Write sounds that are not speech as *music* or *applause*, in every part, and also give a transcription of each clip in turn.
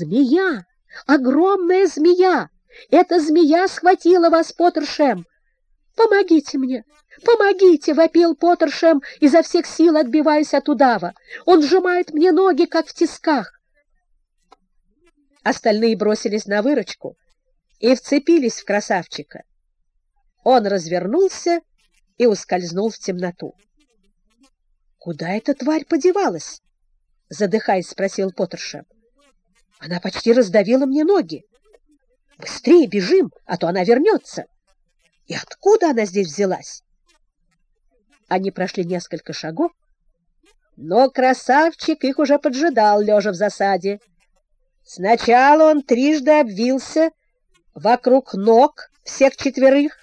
Змея! Огромная змея! Эта змея схватила вас, Поттершем! Помогите мне! Помогите!» — вопил Поттершем, изо всех сил отбиваясь от удава. «Он сжимает мне ноги, как в тисках!» Остальные бросились на выручку и вцепились в красавчика. Он развернулся и ускользнул в темноту. «Куда эта тварь подевалась?» — задыхаясь, спросил Поттершем. «Она почти раздавила мне ноги. Быстрее бежим, а то она вернется. И откуда она здесь взялась?» Они прошли несколько шагов, но красавчик их уже поджидал, лежа в засаде. Сначала он трижды обвился вокруг ног всех четверых,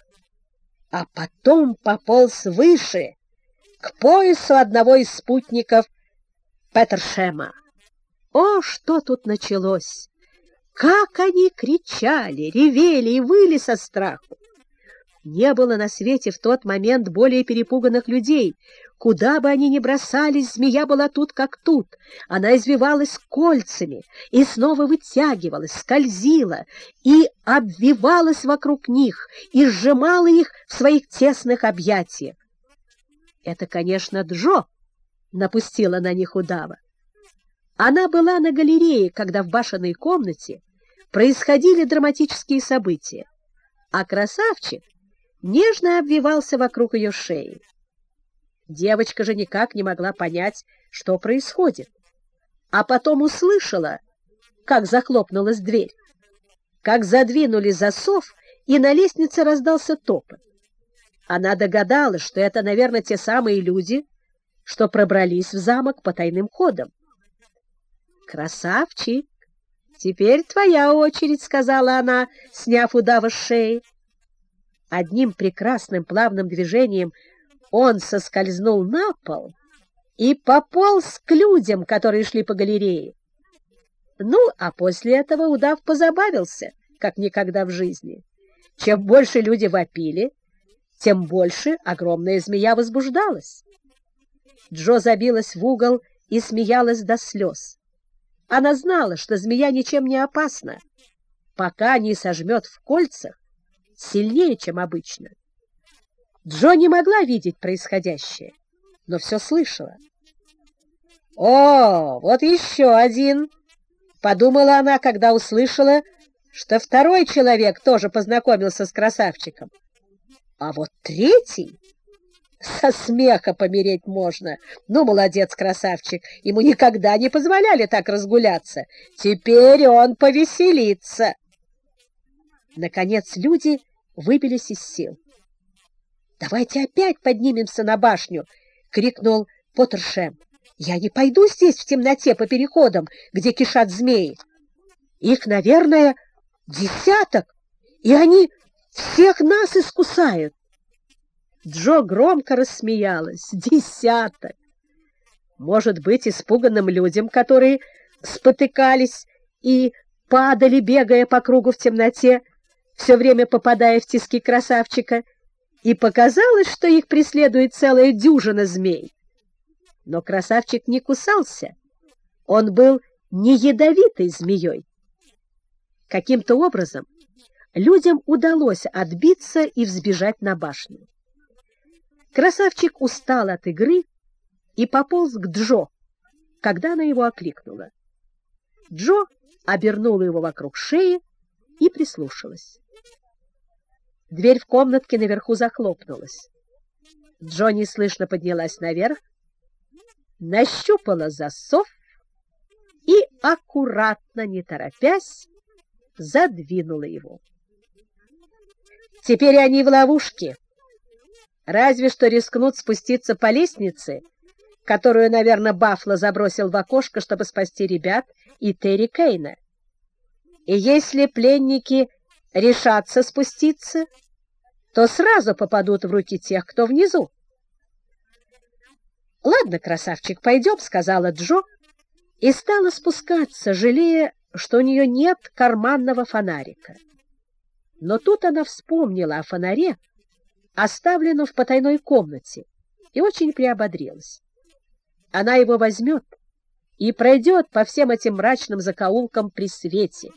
а потом пополз выше, к поясу одного из спутников Петершема. О, что тут началось! Как они кричали, ревели и выли со страху! Не было на свете в тот момент более перепуганных людей. Куда бы они ни бросались, змея была тут как тут. Она извивалась кольцами и снова вытягивалась, скользила и обвивалась вокруг них и сжимала их в своих тесных объятиях. Это, конечно, Джо напустила на них удава. Она была на галерее, когда в башенной комнате происходили драматические события, а красавчик нежно обвивался вокруг ее шеи. Девочка же никак не могла понять, что происходит, а потом услышала, как захлопнулась дверь, как задвинули засов, и на лестнице раздался топот. Она догадалась, что это, наверное, те самые люди, что пробрались в замок по тайным ходам. «Красавчик! Теперь твоя очередь», — сказала она, сняв удава с шеи. Одним прекрасным плавным движением он соскользнул на пол и пополз к людям, которые шли по галерее. Ну, а после этого удав позабавился, как никогда в жизни. Чем больше люди вопили, тем больше огромная змея возбуждалась. Джо забилась в угол и смеялась до слез. Она знала, что змея ничем не опасна, пока не сожмет в кольцах сильнее, чем обычно. Джо не могла видеть происходящее, но все слышала. «О, вот еще один!» — подумала она, когда услышала, что второй человек тоже познакомился с красавчиком. А вот третий... *laughs* Со смеха помереть можно. Ну, молодец, красавчик. Ему никогда не позволяли так разгуляться. Теперь он повеселится. Наконец люди выбились из сил. «Давайте опять поднимемся на башню!» — крикнул Поттершем. «Я не пойду здесь в темноте по переходам, где кишат змеи. Их, наверное, десяток, и они всех нас искусают!» Джо громко рассмеялась. «Десяток!» Может быть, испуганным людям, которые спотыкались и падали, бегая по кругу в темноте, все время попадая в тиски красавчика, и показалось, что их преследует целая дюжина змей. Но красавчик не кусался, он был не ядовитой змеей. Каким-то образом людям удалось отбиться и взбежать на башню. Красавчик устал от игры и пополз к Джо, когда она его окликнула. Джо обернула его вокруг шеи и прислушалась. Дверь в комнатке наверху захлопнулась. Джонни слышно поднялась наверх, нащупала засов и, аккуратно, не торопясь, задвинула его. Теперь они в ловушке. Разве что рискнут спуститься по лестнице, которую, наверное, Баффло забросил в окошко, чтобы спасти ребят и Терри Кейна. И если пленники решатся спуститься, то сразу попадут в руки тех, кто внизу. «Ладно, красавчик, пойдем», — сказала Джо, и стала спускаться, жалея, что у нее нет карманного фонарика. Но тут она вспомнила о фонаре, оставленном в потайной комнате, и очень приободрилась. Она его возьмет и пройдет по всем этим мрачным закоулкам при свете.